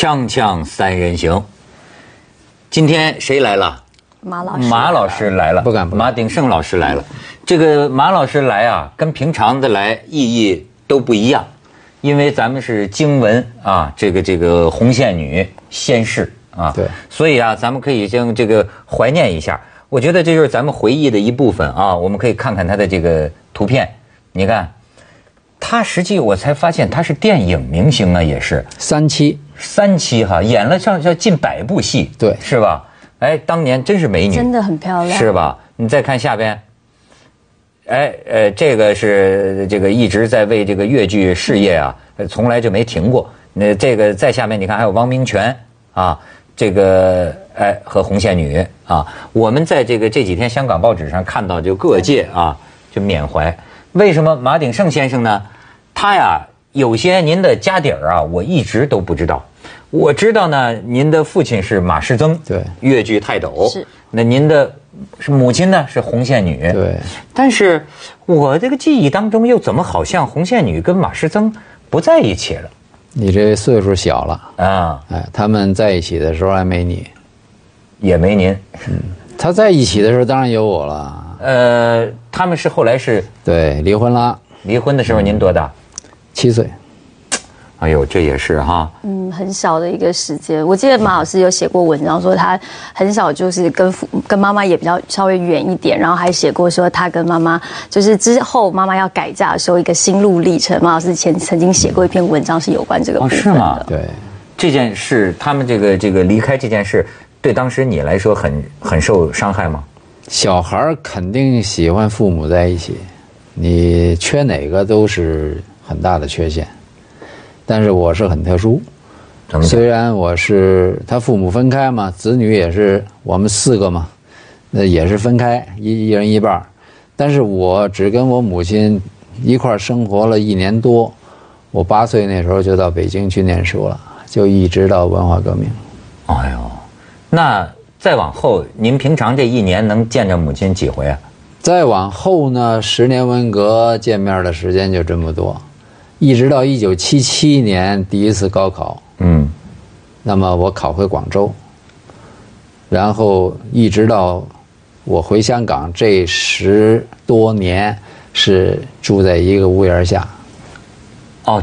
锵锵三人行，今天谁来了？马老师，马老师来了，不敢不敢马鼎盛老师来了。这个马老师来啊，跟平常的来意义都不一样，因为咱们是经文啊，这个这个红线女仙逝啊，对所以啊，咱们可以将这个怀念一下。我觉得这就是咱们回忆的一部分啊，我们可以看看他的这个图片，你看，他实际我才发现他是电影明星啊，也是。三期三期哈，演了上上近百部戏，对是吧？哎，当年真是美女，真的很漂亮，是吧？你再看下边，哎呃，这个是这个一直在为这个越剧事业啊，呃从来就没停过。那这个再下面你看还有汪明荃啊，这个哎和红线女啊，我们在这个这几天香港报纸上看到就各界啊就缅怀。为什么马鼎盛先生呢？他呀有些您的家底儿啊，我一直都不知道。我知道呢，您的父亲是马世曾，对。越剧泰斗。是。那您的是母亲呢是红线女，对，但是我这个记忆当中又怎么好像红线女跟马世曾不在一起了？你这岁数小了，啊？哎，他们在一起的时候还没你，也没您，嗯。他在一起的时候当然有我了，呃，他们是后来是对，离婚了，离婚的时候您多大？七岁，哎呦，这也是哈，嗯，很小的一个时间。我记得马老师有写过文章，说他很小就是跟父跟妈妈也比较稍微远一点，然后还写过说他跟妈妈就是之后妈妈要改嫁的时候一个心路历程。马老师前曾经写过一篇文章是有关这个部分哦是吗。对，这件事，他们这个这个离开这件事，对当时你来说很很受伤害吗？小孩肯定喜欢父母在一起，你缺哪个都是很大的缺陷，但是我是很特殊，虽然我是他父母分开嘛，子女也是我们四个嘛，那也是分开一一人一半儿但是我只跟我母亲一块儿生活了一年多，我八岁那时候就到北京去念书了，就一直到文化革命。哎呦，那再往后，您平常这一年能见着母亲几回啊？再往后呢，十年文革见面的时间就这么多，一直到一九七七年第一次高考，嗯，那么我考回广州，然后一直到我回香港这十多年是住在一个屋檐下。哦，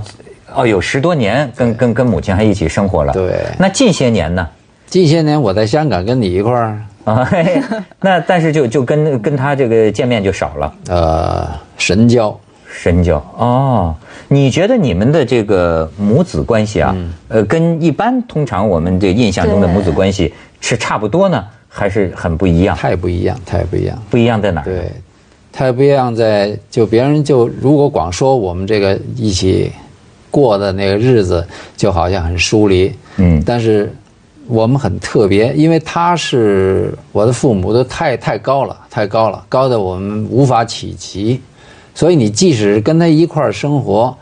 哦，有十多年跟跟跟母亲还一起生活了。对那近些年呢？近些年我在香港跟你一块儿，啊，嘿嘿那但是就就跟跟他这个见面就少了，呃，神交。深交哦。你觉得你们的这个母子关系啊，呃，跟一般通常我们这印象中的母子关系是差不多呢，还是很不一样？太不一样，太不一样。不一样在哪儿？对，太不一样在就别人就如果光说我们这个一起过的那个日子，就好像很疏离。嗯但是我们很特别，因为他是我的父母都太太高了，太高了，高的我们无法企及。所以你即使跟他一块儿生活，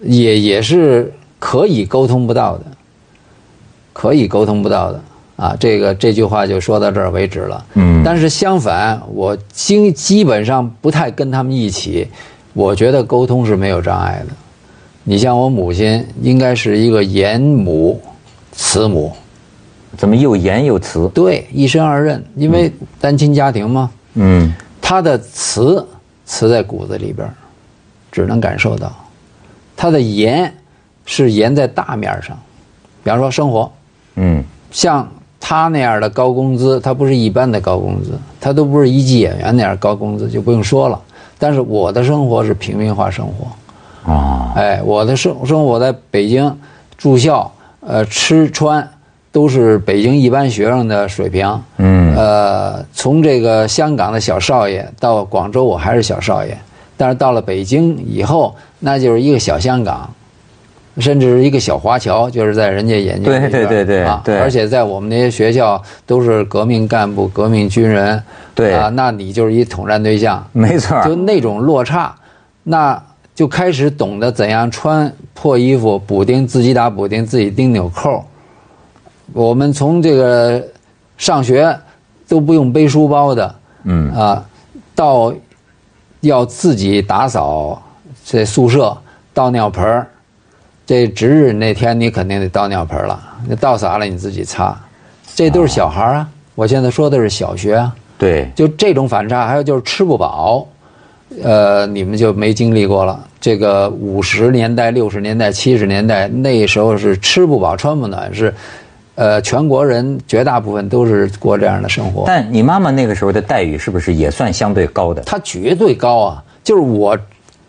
也也是可以沟通不到的，可以沟通不到的啊。这个这句话就说到这儿为止了。嗯但是相反，我基基本上不太跟他们一起，我觉得沟通是没有障碍的。你像我母亲，应该是一个严母、慈母，怎么又严又慈？对，一身二任，因为单亲家庭嘛，嗯她的慈慈在骨子里边儿，只能感受到；他的严是严在大面儿上，比方说生活，嗯像他那样的高工资，他不是一般的高工资，他都不是一级演员那样高工资，就不用说了。但是我的生活是平民化生活，啊哎，我的生生活在北京住校，呃，吃穿都是北京一般学生的水平。嗯呃，从这个香港的小少爷到广州，我还是小少爷，但是到了北京以后，那就是一个小香港，甚至是一个小华侨，就是在人家眼睛里边对对对对啊，而且在我们那些学校都是革命干部、革命军人，对。啊，那你就是一统战对象，没错。就那种落差，那就开始懂得怎样穿破衣服，补丁自己打补丁，自己钉纽扣。我们从这个上学都不用背书包的，嗯啊，到要自己打扫这宿舍、倒尿盆儿，这值日那天你肯定得倒尿盆了，那倒洒了你自己擦，这都是小孩啊。我现在说的是小学啊，对，就这种反差，还有就是吃不饱，呃，你们就没经历过了。这个五十年代、六十年代、七十年代那时候是吃不饱穿不暖，是，呃，全国人绝大部分都是过这样的生活。但你妈妈那个时候的待遇是不是也算相对高的？她绝对高啊！就是我，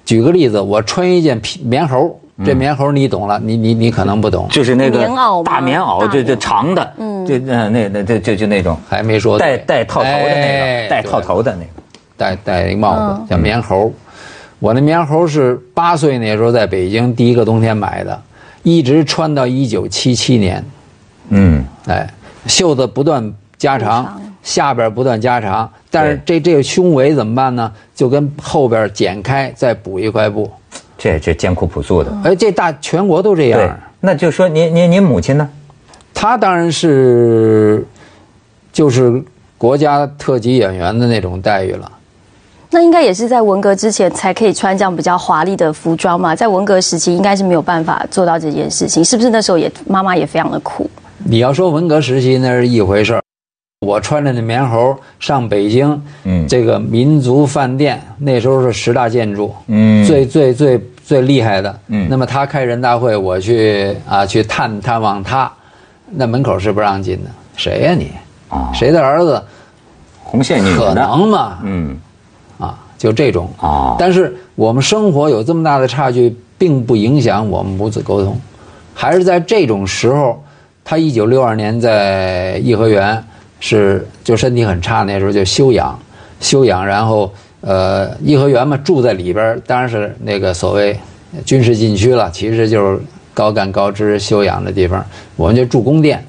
举个例子，我穿一件皮棉猴，这棉猴你懂了，你你你可能不懂，就是那个棉袄大棉袄，就就长的，嗯，就那那那就就就那种还没说对带带套头的那哎个，带套头的那个。戴戴一帽子叫棉猴。我那棉猴是八岁那时候在北京第一个冬天买的，一直穿到一九七七年，嗯，哎，袖子不断加长长，下边不断加长，但是这这个胸围怎么办呢？就跟后边剪开，再补一块布。这这艰苦朴素的。哎，这大全国都这样。，那就说您您您母亲呢？她当然是就是国家特级演员的那种待遇了。那应该也是在文革之前才可以穿这样比较华丽的服装嘛，在文革时期应该是没有办法做到这件事情，是不是那时候也妈妈也非常的苦？你要说文革时期那是一回事儿，我穿着那棉猴上北京，嗯。这个民族饭店那时候是十大建筑，嗯。最最最最厉害的，嗯。那么他开人大会，我去啊去探探望他，那门口是不让进的，谁呀、你？啊。谁的儿子？红线女可，能吗？嗯。啊，就这种。啊。但是我们生活有这么大的差距，并不影响我们母子沟通，还是在这种时候，他一九六二年在颐和园是就身体很差，那时候就休养，休养，然后呃颐和园嘛住在里边，当然是那个所谓军事禁区了，其实就是高干高知休养的地方，我们就住宫殿。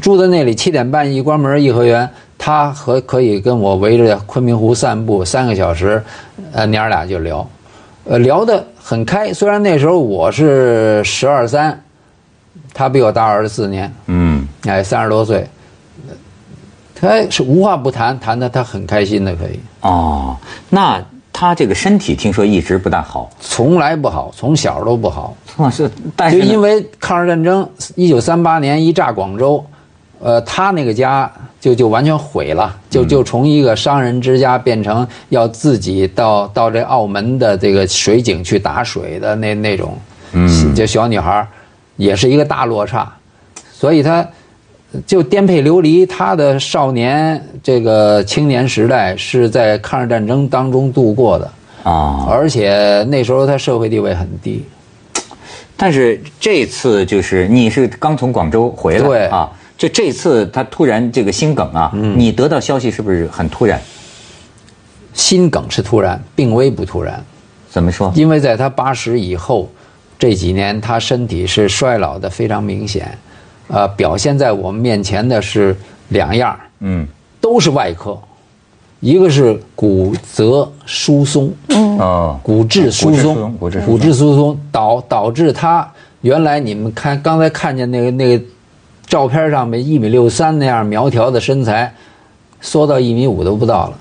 住在那里，七点半一关门，颐和园，他和可以跟我围着昆明湖散步三个小时，呃，娘儿俩就聊，呃，聊得很开。虽然那时候我是十二三，他比我大二十四年，嗯，哎，三十多岁，他是无话不谈，谈的他很开心的，可以，哦，那她这个身体听说一直不大好，从来不好，从小都不好。哇 是，但是就因为抗日战争，一九三八年一炸广州，呃，他那个家就就完全毁了，就就从一个商人之家变成要自己到到这澳门的这个水井去打水的那那种，嗯。就小女孩儿，也是一个大落差，所以他就颠沛流离，他的少年这个青年时代是在抗日战争当中度过的，啊，而且那时候他社会地位很低。但是这次就是你是刚从广州回来，对啊，就这次他突然这个心梗啊，你得到消息是不是很突然？心梗是突然，病危不突然。怎么说？因为在他八十以后这几年，他身体是衰老的非常明显，呃，表现在我们面前的是两样儿，嗯，都是外科，一个是骨折疏松，哦，骨质疏松，骨质疏松骨质疏松导导致他原来你们看刚才看见那个那个照片上面一米六三那样苗条的身材，缩到一米五都不到了。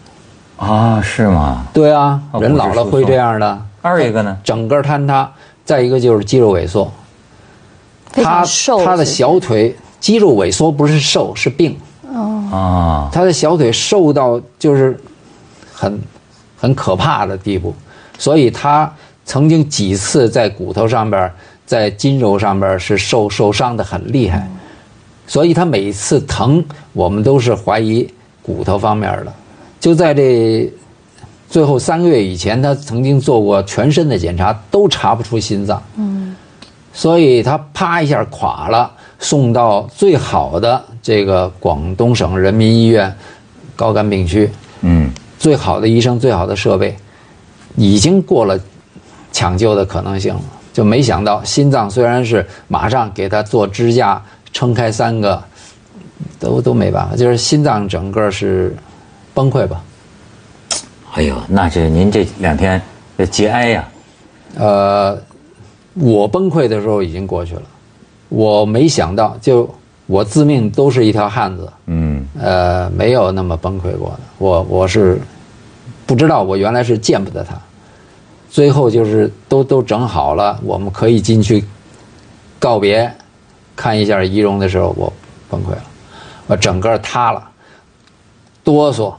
啊，是吗？对啊，哦人老了会这样的。二一个呢？整个坍塌，再一个就是肌肉萎缩。他瘦，他的小腿肌肉萎缩不是瘦是病，啊，他的小腿瘦到就是很很可怕的地步，所以他曾经几次在骨头上边、在筋肉上边是受受伤的很厉害，所以他每次疼，我们都是怀疑骨头方面的。就在这最后三个月以前，他曾经做过全身的检查，都查不出心脏。嗯，所以他啪一下垮了，送到最好的这个广东省人民医院高干病区，嗯，最好的医生、最好的设备，已经过了抢救的可能性了。就没想到心脏虽然是马上给他做支架撑开三个，都都没办法，就是心脏整个是崩溃吧。哎呦，那这您这两天这节哀呀、呃，我崩溃的时候已经过去了，我没想到，就我自命都是一条汉子，嗯，呃，没有那么崩溃过的。我我是不知道，我原来是见不得他。最后就是都都整好了，我们可以进去告别，看一下仪容的时候，我崩溃了，我整个塌了，哆嗦，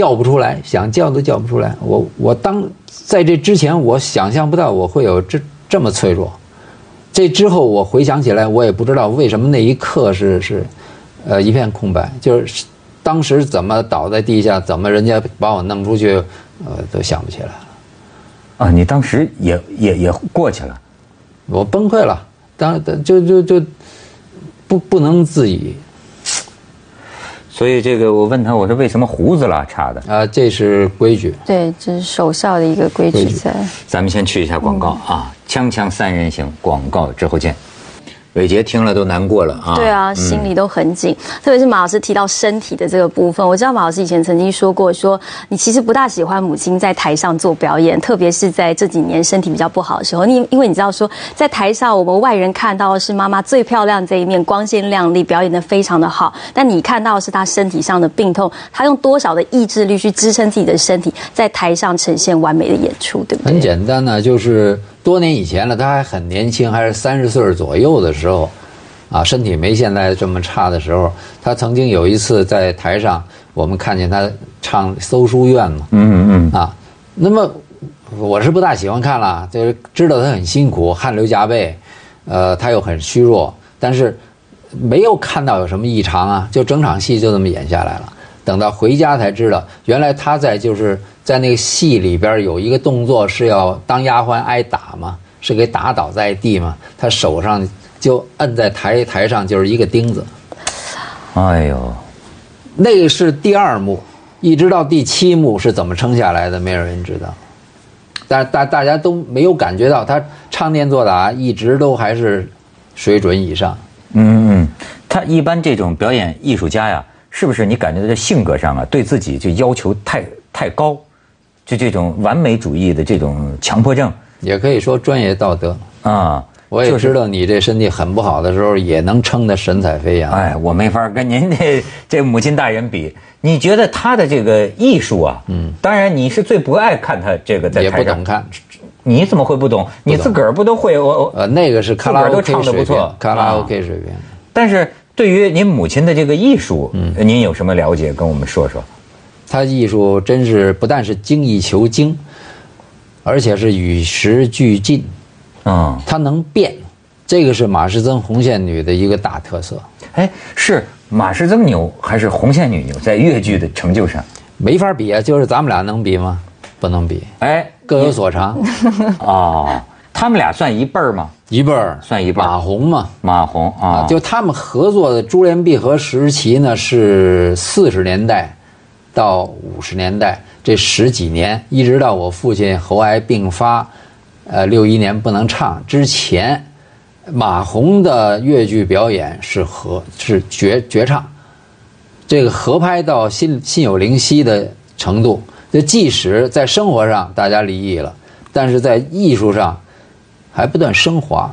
叫不出来，想叫都叫不出来。我我当在这之前，我想象不到我会有这这么脆弱。这之后，我回想起来，我也不知道为什么那一刻是是，呃，一片空白。就是当时怎么倒在地下，怎么人家把我弄出去，呃，都想不起来了。啊，你当时也也也过去了，我崩溃了，当就就就不不能自已。所以这个我问他，我说为什么胡子拉碴的？啊，这是规矩。对，这是守孝的一个规矩在。咱们先去一下广告啊，锵锵三人行，广告之后见。伟杰听了都难过了啊！对啊，心里都很紧。特别是马老师提到身体的这个部分，我知道马老师以前曾经说过，说你其实不大喜欢母亲在台上做表演，特别是在这几年身体比较不好的时候。你因为你知道说，在台上我们外人看到的是妈妈最漂亮这一面，光鲜亮丽，表演的非常的好。但你看到的是她身体上的病痛，她用多少的意志力去支撑自己的身体，在台上呈现完美的演出，对不对？很简单呢，就是。多年以前了，他还很年轻，还是三十岁左右的时候，啊，身体没现在这么差的时候，他曾经有一次在台上，我们看见他唱《搜书院》嘛，嗯嗯嗯，啊，那么我是不大喜欢看了，就是知道他很辛苦，汗流浃背，呃，他又很虚弱，但是没有看到有什么异常啊，就整场戏就这么演下来了。等到回家才知道，原来他在就是在那个戏里边有一个动作是要当丫鬟挨打嘛，是给打倒在地嘛，他手上就摁在台台上就是一个钉子。哎呦，那个是第二幕，一直到第七幕是怎么撑下来的，没有人知道。但大大家都没有感觉到他唱念做打一直都还是水准以上。嗯嗯，他一般这种表演艺术家呀。是不是你感觉在性格上啊，对自己就要求太太高，就这种完美主义的这种强迫症，也可以说专业道德啊。我也知道你这身体很不好的时候，也能撑得神采飞扬。哎，我没法跟您这 这母亲大人比。你觉得他的这个艺术啊，嗯，当然你是最不爱看他这个在台上，也不懂看。你怎么会不懂？你自个儿不都会？我呃，那个是卡拉 OK 水平，卡拉 OK 水平。但是。对于您母亲的这个艺术，嗯，您有什么了解？跟我们说说。她艺术真是不但是精益求精，而且是与时俱进，嗯，他能变，这个是马师曾红线女的一个大特色。哎，是马师曾牛还是红线女牛？在越剧的成就上，没法比啊！就是咱们俩能比吗？不能比。哎，各有所长。啊。他们俩算一辈儿吗？一辈儿，算一辈儿。马红嘛，马红啊，就他们合作的珠联璧合时期呢，是四十年代到五十年代这十几年，一直到我父亲喉癌病发，呃，六一年不能唱之前，马红的越剧表演是合是绝绝唱，这个合拍到心心有灵犀的程度，就即使在生活上大家离异了，但是在艺术上。还不断升华，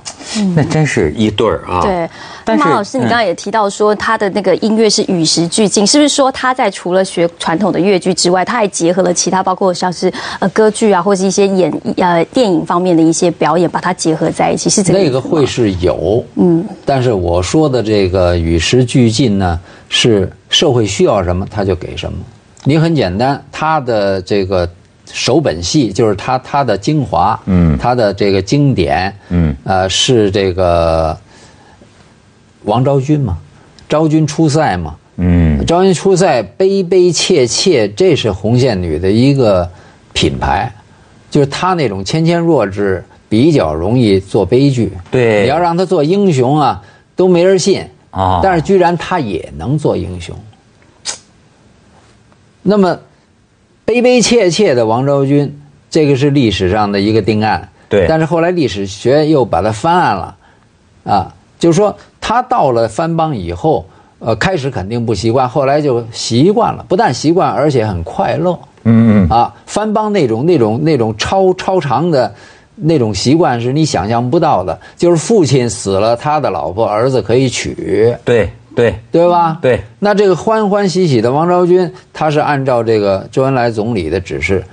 那真是一对儿啊！对，马老师，你刚刚也提到说他的那个音乐是与时俱进，是不是说他在除了学传统的越剧之外，他还结合了其他，包括像是呃歌剧啊，或是一些演呃电影方面的一些表演，把它结合在一起，是这个那个会是有，嗯，但是我说的这个与时俱进呢，是社会需要什么他就给什么。你很简单，他的这个。首本戏就是他他的精华，嗯，他的这个经典，嗯，呃，是这个王昭君嘛，昭君出塞嘛，嗯，昭君出塞悲悲切切，这是红线女的一个品牌，就是她那种纤纤弱质，比较容易做悲剧，对，你要让她做英雄啊，都没人信啊，但是居然她也能做英雄，那么。悲悲切切的王昭君，这个是历史上的一个定案。对，但是后来历史学又把它翻案了，啊，就是说他到了藩邦以后，呃，开始肯定不习惯，后来就习惯了，不但习惯，而且很快乐。嗯嗯。啊，藩邦那种那种那种超超长的，那种习惯是你想象不到的，就是父亲死了，他的老婆儿子可以娶。对。对对吧？对，那这个欢欢喜喜的王昭君，他是按照这个周恩来总理的指示，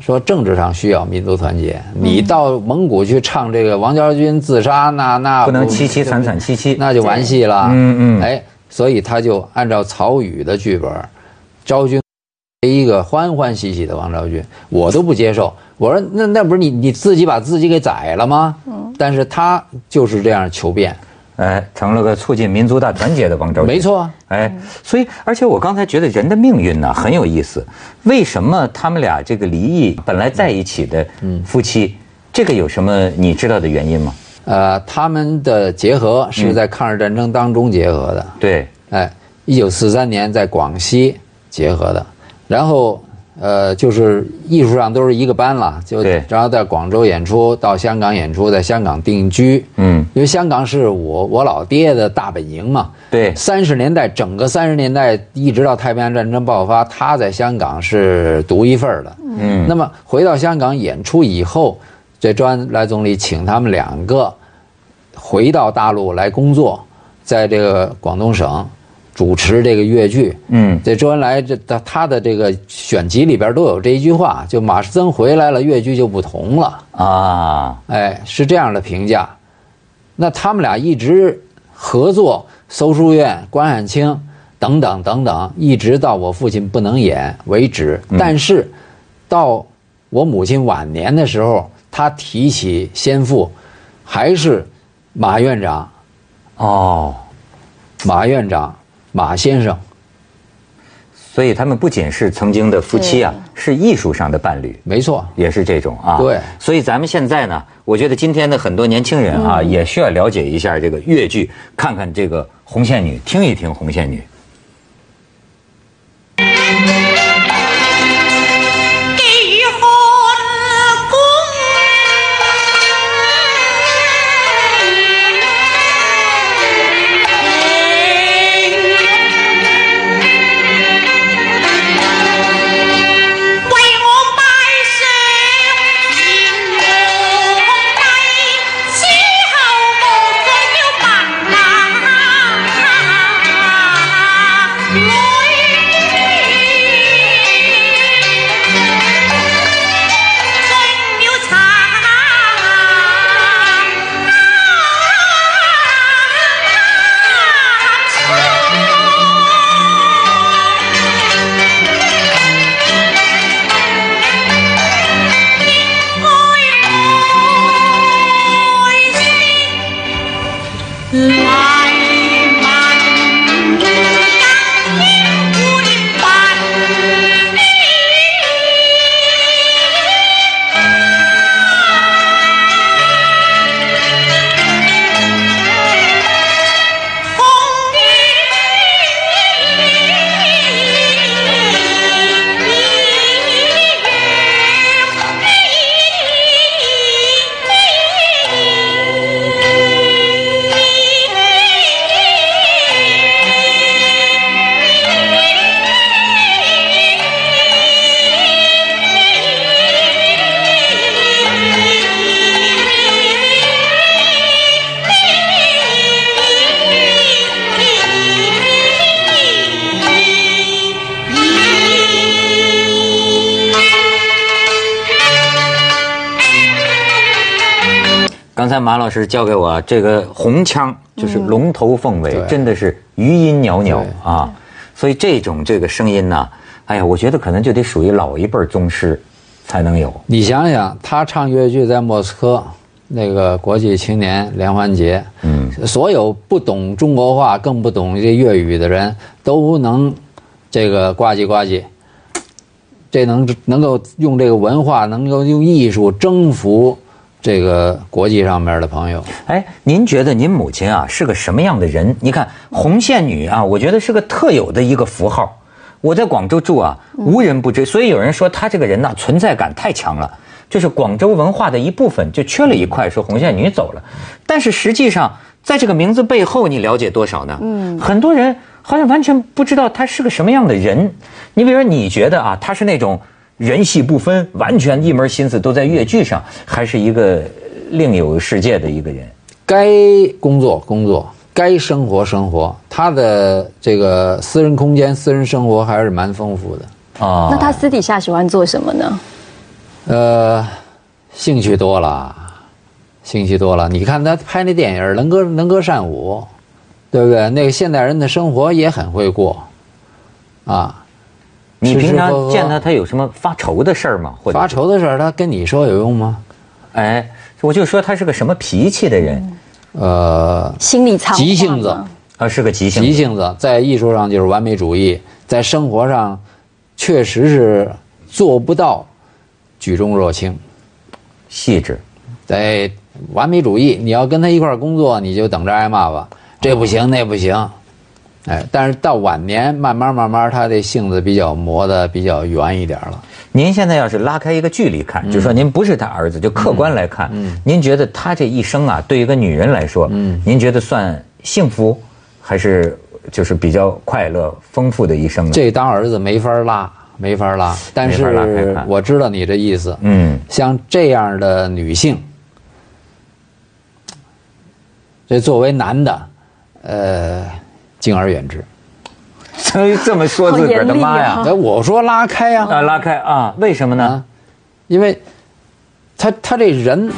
说政治上需要民族团结，你到蒙古去唱这个王昭君自杀，那那不能凄凄惨惨戚戚，那就完戏了。嗯嗯，哎，所以他就按照曹禺的剧本，昭君一个欢欢喜喜的王昭君，我都不接受。我说那那不是你你自己把自己给宰了吗？嗯，但是他就是这样求变。哎，成了个促进民族大团结的王昭君。没错，哎，所以而且我刚才觉得人的命运呢很有意思。为什么他们俩这个离异，本来在一起的夫妻，这个有什么你知道的原因吗？呃，他们的结合是在抗日战争当中结合的。对，哎，一九四三年在广西结合的，然后。呃，就是艺术上都是一个班了，就然后在广州演出，到香港演出，在香港定居。嗯，因为香港是我我老爹的大本营嘛。对，三十年代整个三十年代一直到太平洋战争爆发，他在香港是独一份的。嗯，那么回到香港演出以后，这周恩来总理请他们两个回到大陆来工作，在这个广东省。主持这个越剧，嗯，这周恩来这他他的这个选集里边都有这一句话，就马士曾回来了，越剧就不同了啊，哎，是这样的评价。那他们俩一直合作，搜书院、关汉卿等等等等，一直到我父亲不能演为止。但是到我母亲晚年的时候，他提起先父，还是马院长，哦，马院长。马先生，所以他们不仅是曾经的夫妻啊，是艺术上的伴侣，没错，也是这种啊。对，所以咱们现在呢，我觉得今天的很多年轻人啊，也需要了解一下这个越剧，看看这个红线女，听一听红线女。刚才马老师教给我这个红腔，就是龙头凤尾，真的是余音袅袅啊！所以这种这个声音呢，哎呀，我觉得可能就得属于老一辈宗师才能有。你想想，他唱越剧在莫斯科那个国际青年联欢节，嗯，所有不懂中国话更不懂这粤语的人都能这个呱唧呱唧，这能能够用这个文化，能够用艺术征服。这个国际上面的朋友，哎，您觉得您母亲啊是个什么样的人？你看红线女啊，我觉得是个特有的一个符号。我在广州住啊，无人不知，所以有人说她这个人呢存在感太强了，就是广州文化的一部分，就缺了一块。说红线女走了，但是实际上在这个名字背后，你了解多少呢？嗯，很多人好像完全不知道她是个什么样的人。你比如说，你觉得啊，她是那种？人戏不分，完全一门心思都在越剧上，还是一个另有世界的一个人。该工作工作，该生活生活。他的这个私人空间、私人生活还是蛮丰富的啊。那他私底下喜欢做什么呢？呃，兴趣多了，兴趣多了。你看他拍那电影能歌能歌善舞，对不对？那个现代人的生活也很会过，啊。你平常见他，他有什么发愁的事儿吗？或者发愁的事儿，他跟你说有用吗？哎，我就说他是个什么脾气的人？呃，心理苍急性子啊，是个急性急性子，在艺术上就是完美主义，在生活上确实是做不到举重若轻，细致，在完美主义，你要跟他一块儿工作，你就等着挨骂吧，这不行那不行。哎，但是到晚年，慢慢慢慢，他的性子比较磨得比较圆一点了。您现在要是拉开一个距离看，就说您不是他儿子，就客观来看，您觉得他这一生啊，对一个女人来说，您觉得算幸福，还是就是比较快乐、丰富的一生呢？这当儿子没法拉，没法拉。但是我知道你的意思。嗯，像这样的女性，这作为男的，呃。敬而远之，所 以这么说自个儿的妈呀！哎，我说拉开呀，啊，拉开啊，为什么呢？因为，他他这人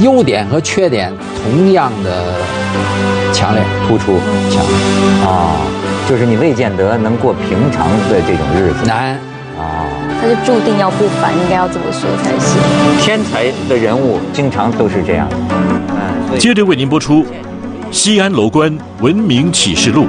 优点和缺点同样的强烈突出，强啊，就是你未见得能过平常的这种日子，难啊，他就注定要不凡，应该要这么说才行。天才的人物经常都是这样，嗯，接着为您播出。西安楼观文明启示录。